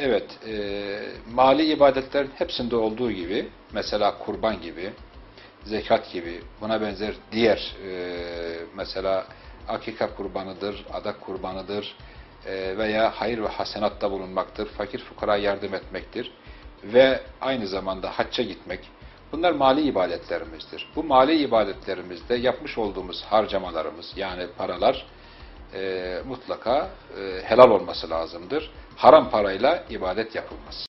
Evet, e, mali ibadetlerin hepsinde olduğu gibi, mesela kurban gibi, zekat gibi, buna benzer diğer, e, mesela akika kurbanıdır, adak kurbanıdır e, veya hayır ve hasenatta bulunmaktır, fakir fukara yardım etmektir ve aynı zamanda hacca gitmek, bunlar mali ibadetlerimizdir. Bu mali ibadetlerimizde yapmış olduğumuz harcamalarımız, yani paralar, e, mutlaka e, helal olması lazımdır. Haram parayla ibadet yapılmaz.